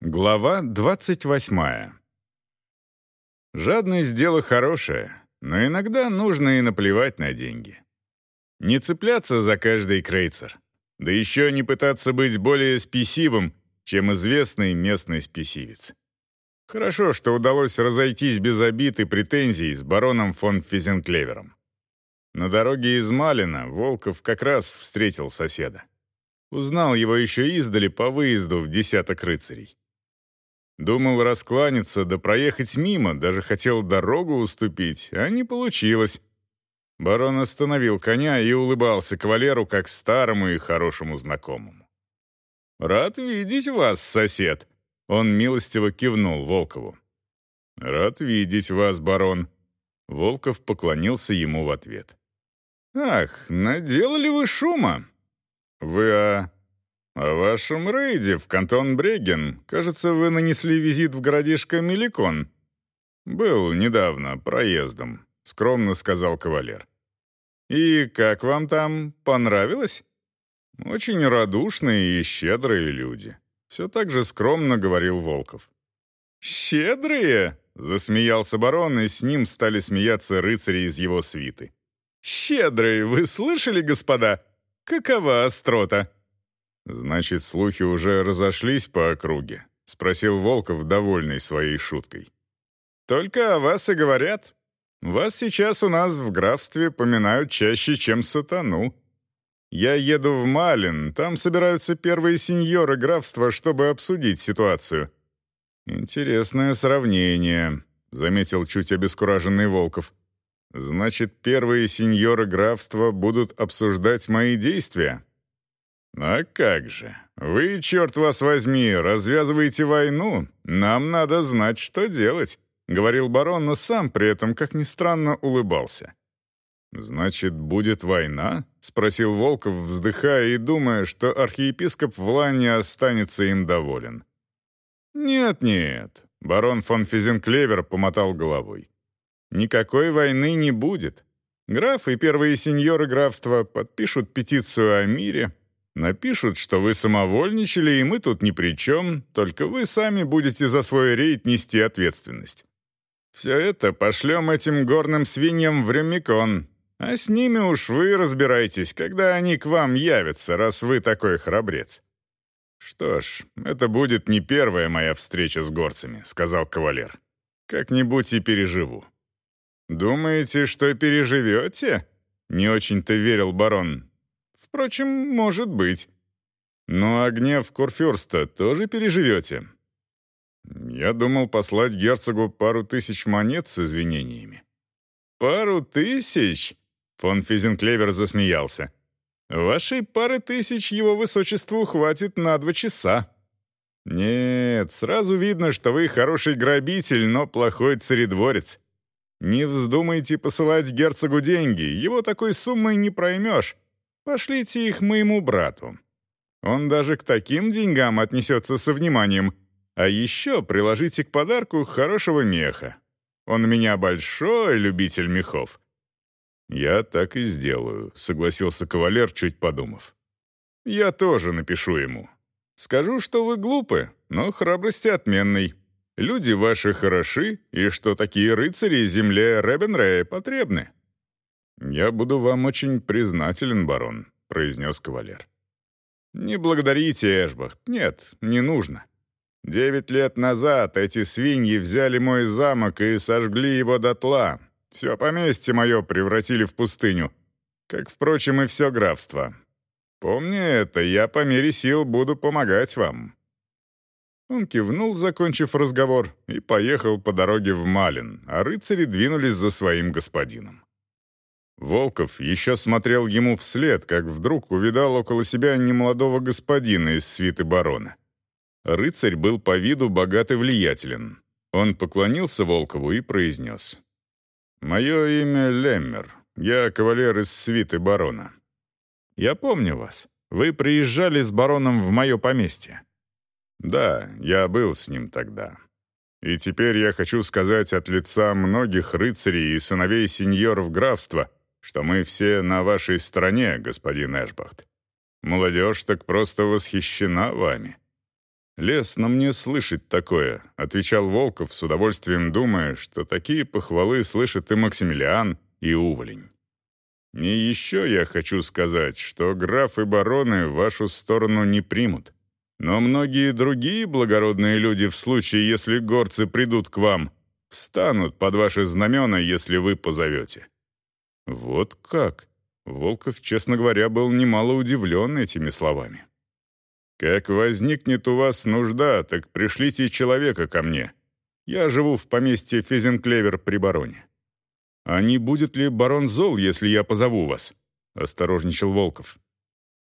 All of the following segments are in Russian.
Глава 28. Жадность — дело хорошее, но иногда нужно и наплевать на деньги. Не цепляться за каждый крейцер, да еще не пытаться быть более спесивым, чем известный местный спесивец. Хорошо, что удалось разойтись без обид и претензий с бароном фон Физенклевером. На дороге из Малина Волков как раз встретил соседа. Узнал его еще издали по выезду в десяток рыцарей. Думал раскланяться да проехать мимо, даже хотел дорогу уступить, а не получилось. Барон остановил коня и улыбался кавалеру как старому и хорошему знакомому. «Рад видеть вас, сосед!» Он милостиво кивнул Волкову. «Рад видеть вас, барон!» Волков поклонился ему в ответ. «Ах, наделали вы шума!» «Вы о... «О вашем рейде в кантон Бреген, кажется, вы нанесли визит в городишко Меликон». «Был недавно, проездом», — скромно сказал кавалер. «И как вам там? Понравилось?» «Очень радушные и щедрые люди», — все так же скромно говорил Волков. «Щедрые?» — засмеялся барон, и с ним стали смеяться рыцари из его свиты. «Щедрые, вы слышали, господа? Какова острота?» «Значит, слухи уже разошлись по округе?» — спросил Волков, довольный своей шуткой. «Только о вас и говорят. Вас сейчас у нас в графстве поминают чаще, чем сатану. Я еду в Малин, там собираются первые сеньоры графства, чтобы обсудить ситуацию». «Интересное сравнение», — заметил чуть обескураженный Волков. «Значит, первые сеньоры графства будут обсуждать мои действия?» «А как же? Вы, черт вас возьми, развязываете войну? Нам надо знать, что делать», — говорил барон, но сам при этом, как ни странно, улыбался. «Значит, будет война?» — спросил Волков, вздыхая и думая, что архиепископ Влане останется им доволен. «Нет-нет», — барон фон Физенклевер помотал головой. «Никакой войны не будет. Граф и первые сеньоры графства подпишут петицию о мире, Напишут, что вы самовольничали, и мы тут ни при чем, только вы сами будете за свой рейд нести ответственность. Все это пошлем этим горным свиньям в Ремикон, а с ними уж вы разбирайтесь, когда они к вам явятся, раз вы такой храбрец». «Что ж, это будет не первая моя встреча с горцами», — сказал кавалер. «Как-нибудь и переживу». «Думаете, что переживете?» — не очень-то верил барон. Впрочем, может быть. Ну а гнев Курфюрста тоже переживете? Я думал послать герцогу пару тысяч монет с извинениями. Пару тысяч? Фон Физенклевер засмеялся. Вашей пары тысяч его высочеству хватит на два часа. Нет, сразу видно, что вы хороший грабитель, но плохой царедворец. Не вздумайте посылать герцогу деньги, его такой суммой не проймешь. Пошлите их моему брату. Он даже к таким деньгам отнесется со вниманием. А еще приложите к подарку хорошего меха. Он у меня большой любитель мехов». «Я так и сделаю», — согласился кавалер, чуть подумав. «Я тоже напишу ему. Скажу, что вы глупы, но храбрости отменной. Люди ваши хороши, и что такие рыцари земле Ребенрея потребны. «Я буду вам очень признателен, барон», — произнес кавалер. «Не благодарите, Эшбахт. Нет, не нужно. Девять лет назад эти свиньи взяли мой замок и сожгли его дотла. Все поместье мое превратили в пустыню, как, впрочем, и все графство. Помни это, я по мере сил буду помогать вам». Он кивнул, закончив разговор, и поехал по дороге в Малин, а рыцари двинулись за своим господином. Волков еще смотрел ему вслед, как вдруг увидал около себя немолодого господина из свиты барона. Рыцарь был по виду богат и влиятелен. Он поклонился Волкову и произнес. «Мое имя Леммер. Я кавалер из свиты барона. Я помню вас. Вы приезжали с бароном в мое поместье». «Да, я был с ним тогда. И теперь я хочу сказать от лица многих рыцарей и сыновей сеньоров графства — что мы все на вашей стороне, господин Эшбахт. Молодежь так просто восхищена вами. «Лестно мне слышать такое», — отвечал Волков с удовольствием, думая, что такие похвалы слышит и Максимилиан, и Уволень. «И еще я хочу сказать, что граф и бароны вашу сторону не примут. Но многие другие благородные люди в случае, если горцы придут к вам, встанут под ваши знамена, если вы позовете». «Вот как?» Волков, честно говоря, был немало удивлен этими словами. «Как возникнет у вас нужда, так пришлите человека ко мне. Я живу в поместье Физенклевер при бароне». «А не будет ли барон зол, если я позову вас?» — осторожничал Волков.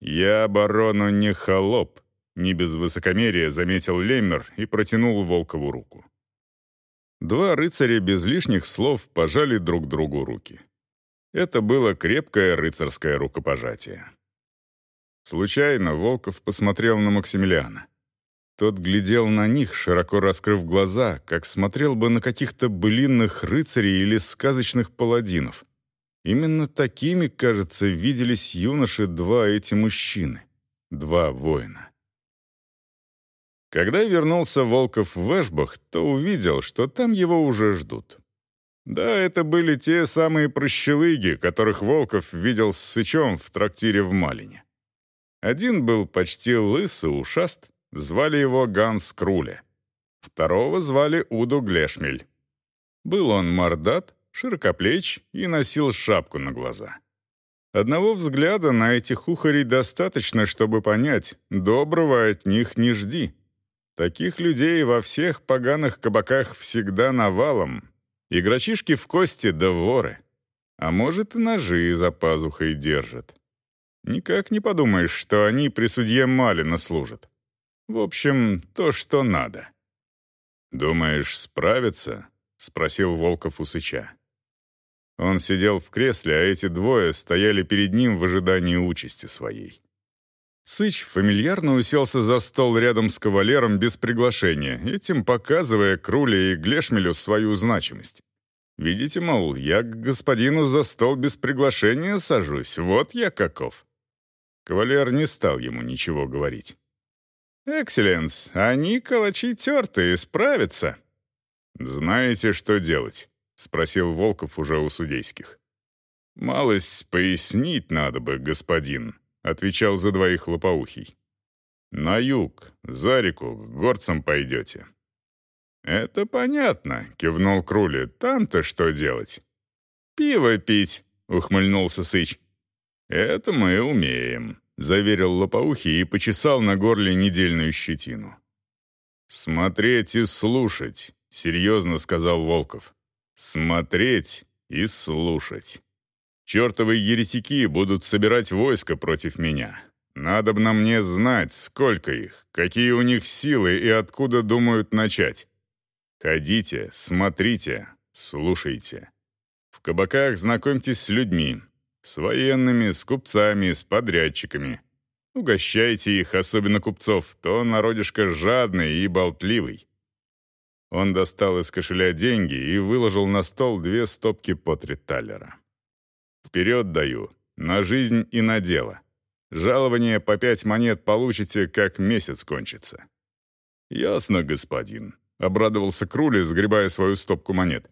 «Я барону не холоп», — не без высокомерия заметил Леммер и протянул Волкову руку. Два рыцаря без лишних слов пожали друг другу руки. Это было крепкое рыцарское рукопожатие. Случайно Волков посмотрел на Максимилиана. Тот глядел на них, широко раскрыв глаза, как смотрел бы на каких-то былинных рыцарей или сказочных паладинов. Именно такими, кажется, виделись юноши два эти мужчины, два воина. Когда вернулся Волков в Эшбах, то увидел, что там его уже ждут. Да, это были те самые прощелыги, которых Волков видел с Сычом в трактире в Малине. Один был почти лыс и ушаст, звали его Ганс Круле. Второго звали Уду Глешмель. Был он мордат, широкоплеч и носил шапку на глаза. Одного взгляда на этих ухарей достаточно, чтобы понять, доброго от них не жди. Таких людей во всех поганых кабаках всегда навалом. Игрочишки в кости да воры. А может, и ножи за пазухой держат. Никак не подумаешь, что они при судье Малина служат. В общем, то, что надо. «Думаешь, справится?» — спросил Волков у Сыча. Он сидел в кресле, а эти двое стояли перед ним в ожидании участи своей. Сыч фамильярно уселся за стол рядом с кавалером без приглашения, этим показывая Круле и Глешмелю свою значимость. «Видите, мол, я к господину за стол без приглашения сажусь, вот я каков». Кавалер не стал ему ничего говорить. «Экселленс, они калачи тертые, справятся». «Знаете, что делать?» — спросил Волков уже у судейских. «Малость пояснить надо бы, господин», — отвечал за двоих лопоухий. «На юг, за реку, к горцам пойдете». «Это понятно», — кивнул Крули. «Там-то что делать?» «Пиво пить», — ухмыльнулся Сыч. «Это мы умеем», — заверил Лопоухий и почесал на горле недельную щетину. «Смотреть и слушать», — серьезно сказал Волков. «Смотреть и слушать. Чертовы еретики будут собирать войско против меня. Надо бы на мне знать, сколько их, какие у них силы и откуда думают начать. Ходите, смотрите, слушайте. В кабаках знакомьтесь с людьми, с военными, с купцами, с подрядчиками. Угощайте их, особенно купцов, то народишко жадный и болтливый. Он достал из кошеля деньги и выложил на стол две стопки по три таллера. «Вперед даю, на жизнь и на дело. Жалование по пять монет получите, как месяц кончится». «Ясно, господин», — обрадовался Крули, сгребая свою стопку монет.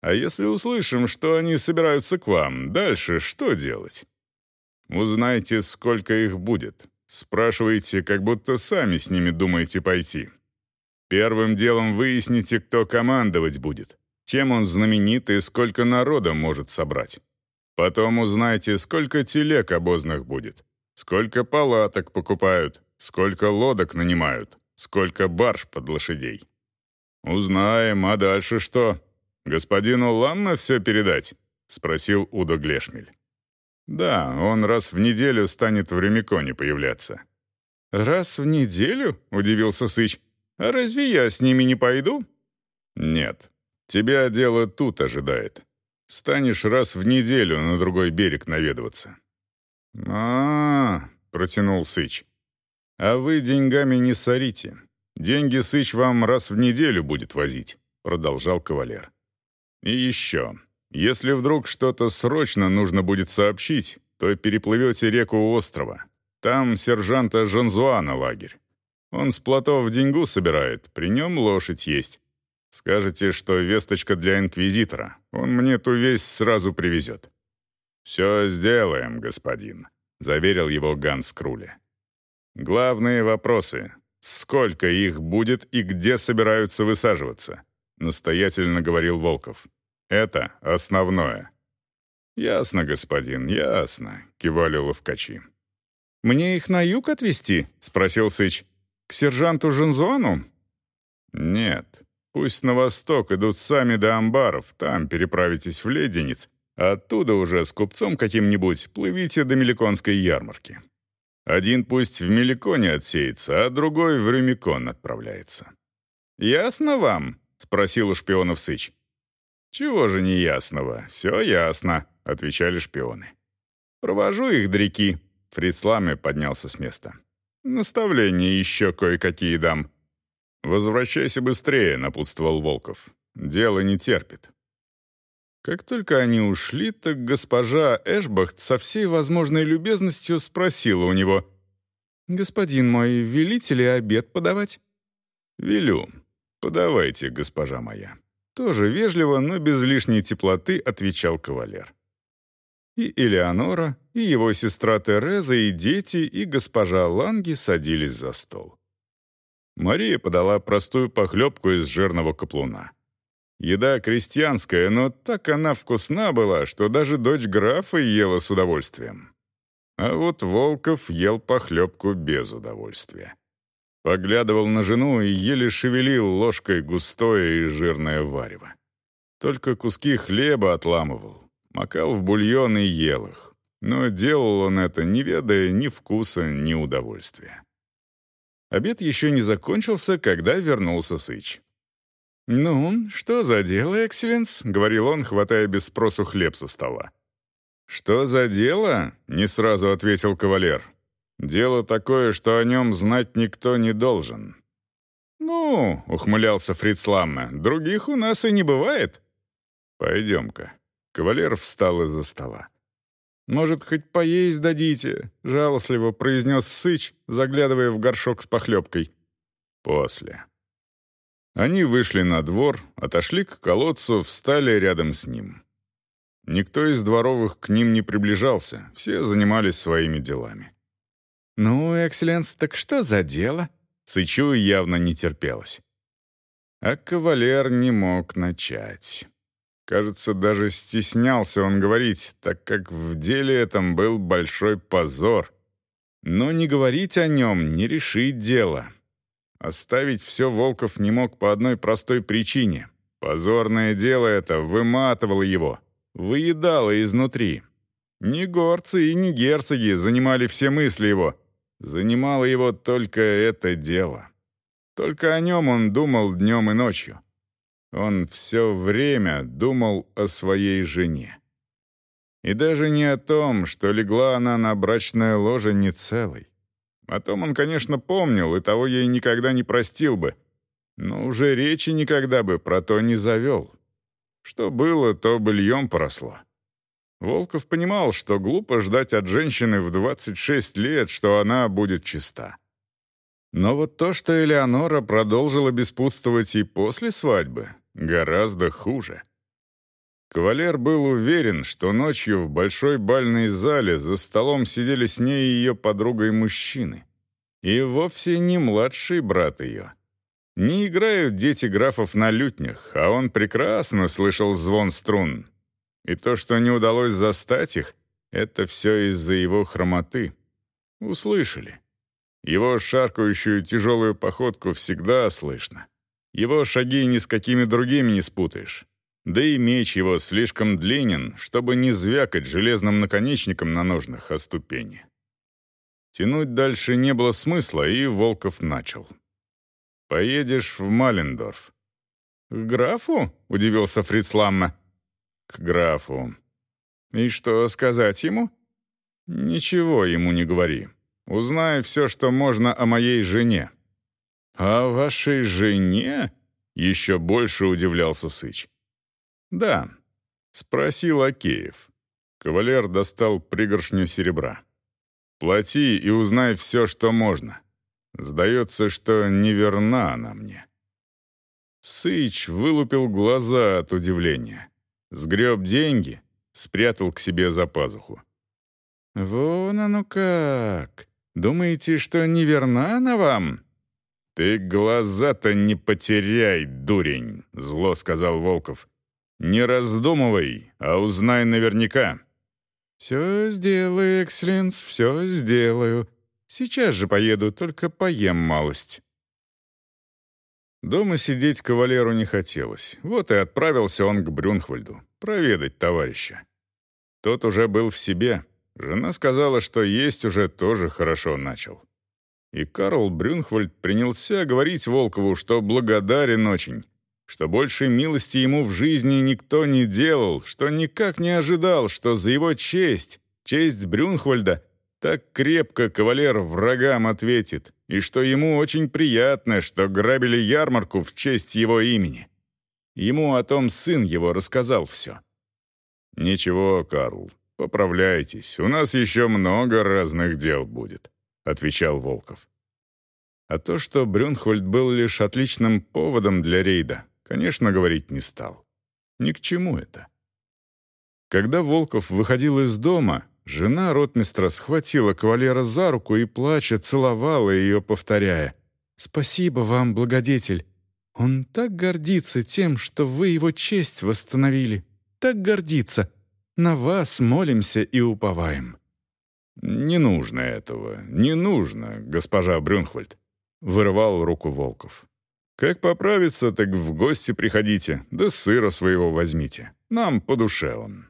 А если услышим, что они собираются к вам, дальше что делать? Узнайте, сколько их будет. Спрашивайте, как будто сами с ними думаете пойти. Первым делом выясните, кто командовать будет, чем он знаменит и сколько народа может собрать. Потом узнайте, сколько телег обозных будет, сколько палаток покупают, сколько лодок нанимают, сколько барж под лошадей. Узнаем, а дальше что? «Господину Ламме все передать?» — спросил Удо Глешмель. «Да, он раз в неделю станет в Ремиконе появляться». «Раз в неделю?» — удивился Сыч. «А разве я с ними не пойду?» «Нет. Тебя дело тут ожидает. Станешь раз в неделю на другой берег наведываться». «А-а-а», протянул Сыч. «А вы деньгами не сорите. Деньги Сыч вам раз в неделю будет возить», — продолжал кавалер. И еще. Если вдруг что-то срочно нужно будет сообщить, то переплывете реку у острова. Там сержанта Жанзуана лагерь. Он с плотов деньгу собирает, при нем лошадь есть. Скажете, что весточка для инквизитора. Он мне ту весть сразу привезет». «Все сделаем, господин», — заверил его Ганс Круле. «Главные вопросы. Сколько их будет и где собираются высаживаться?» — настоятельно говорил Волков. «Это основное». «Ясно, господин, ясно», — кивали ловкачи. «Мне их на юг отвезти?» — спросил Сыч. «К сержанту Жензуану?» «Нет. Пусть на восток идут сами до амбаров, там переправитесь в Леденец, а оттуда уже с купцом каким-нибудь плывите до Меликонской ярмарки. Один пусть в Меликоне отсеется, а другой в Рюмикон отправляется». «Ясно вам?» — спросил у шпионов Сыч. «Чего же неясного? Все ясно», — отвечали шпионы. «Провожу их, дряки», — Фрицламе поднялся с места. «Наставления еще кое-какие дам». «Возвращайся быстрее», — напутствовал Волков. «Дело не терпит». Как только они ушли, так госпожа Эшбахт со всей возможной любезностью спросила у него, «Господин мой, велите ли обед подавать?» «Велю. Подавайте, госпожа моя». Тоже вежливо, но без лишней теплоты отвечал кавалер. И Элеонора, и его сестра Тереза, и дети, и госпожа Ланги садились за стол. Мария подала простую похлебку из жирного каплуна. Еда крестьянская, но так она вкусна была, что даже дочь графа ела с удовольствием. А вот Волков ел похлебку без удовольствия. Поглядывал на жену и еле шевелил ложкой густое и жирное варево. Только куски хлеба отламывал, макал в бульон и ел их. Но делал он это, не ведая ни вкуса, ни удовольствия. Обед еще не закончился, когда вернулся Сыч. «Ну, что за дело, экселленс?» — говорил он, хватая без спросу хлеб со стола. «Что за дело?» — не сразу ответил кавалер. Дело такое, что о нем знать никто не должен». «Ну», — ухмылялся Фриц Ламме, — «других у нас и не бывает». «Пойдем-ка». Кавалер встал из-за стола. «Может, хоть поесть дадите?» — жалостливо произнес Сыч, заглядывая в горшок с похлебкой. «После». Они вышли на двор, отошли к колодцу, встали рядом с ним. Никто из дворовых к ним не приближался, все занимались своими делами. «Ну, экселленс, так что за дело?» Сычу явно не терпелось. А кавалер не мог начать. Кажется, даже стеснялся он говорить, так как в деле этом был большой позор. Но не говорить о нем, не решить дело. Оставить все Волков не мог по одной простой причине. Позорное дело это выматывало его, выедало изнутри. Ни горцы и ни герцоги занимали все мысли его — Занимало его только это дело. Только о нем он думал днем и ночью. Он все время думал о своей жене. И даже не о том, что легла она на брачное ложе не целой. О том он, конечно, помнил, и того ей никогда не простил бы. Но уже речи никогда бы про то не завел. Что было, то быльем поросло. Волков понимал, что глупо ждать от женщины в 26 лет, что она будет чиста. Но вот то, что Элеонора продолжила беспутствовать и после свадьбы, гораздо хуже. Кавалер был уверен, что ночью в большой бальной зале за столом сидели с ней и ее подругой мужчины. И вовсе не младший брат ее. Не играют дети графов на лютнях, а он прекрасно слышал звон струн, и то, что не удалось застать их, это все из-за его хромоты. Услышали. Его шаркающую тяжелую походку всегда слышно. Его шаги ни с какими другими не спутаешь. Да и меч его слишком длинен, чтобы не звякать железным наконечником на ножнах о ступени. Тянуть дальше не было смысла, и Волков начал. «Поедешь в Малендорф». «К графу?» — удивился Фриц Ламме к графу. И что сказать ему? Ничего ему не говори. Узнай все, что можно о моей жене. «О вашей жене?» — еще больше удивлялся Сыч. «Да», — спросил Акеев. Кавалер достал пригоршню серебра. «Плати и узнай все, что можно. Сдается, что неверна она мне». Сыч вылупил глаза от удивления. Сгреб деньги, спрятал к себе за пазуху. «Вон оно как! Думаете, что неверна она вам?» «Ты глаза-то не потеряй, дурень!» — зло сказал Волков. «Не раздумывай, а узнай наверняка». «Все сделаю, экселленс, все сделаю. Сейчас же поеду, только поем малость». Дома сидеть кавалеру не хотелось. Вот и отправился он к Брюнхвальду, проведать товарища. Тот уже был в себе. Жена сказала, что есть уже тоже хорошо начал. И Карл Брюнхвальд принялся говорить Волкову, что благодарен очень, что больше милости ему в жизни никто не делал, что никак не ожидал, что за его честь, честь Брюнхвальда, так крепко кавалер врагам ответит, и что ему очень приятно, что грабили ярмарку в честь его имени. Ему о том сын его рассказал все. «Ничего, Карл, поправляйтесь, у нас еще много разных дел будет», — отвечал Волков. А то, что Брюнхольд был лишь отличным поводом для рейда, конечно, говорить не стал. Ни к чему это. Когда Волков выходил из дома, Жена ротмистра схватила кавалера за руку и, плача, целовала ее, повторяя «Спасибо вам, благодетель. Он так гордится тем, что вы его честь восстановили. Так гордится. На вас молимся и уповаем». «Не нужно этого, не нужно, госпожа Брюнхвальд», — вырывал руку Волков. «Как поправиться, так в гости приходите, да сыра своего возьмите. Нам по душе он».